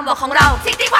ความหวังของเราสิ่งที่ควา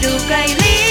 do Kylie.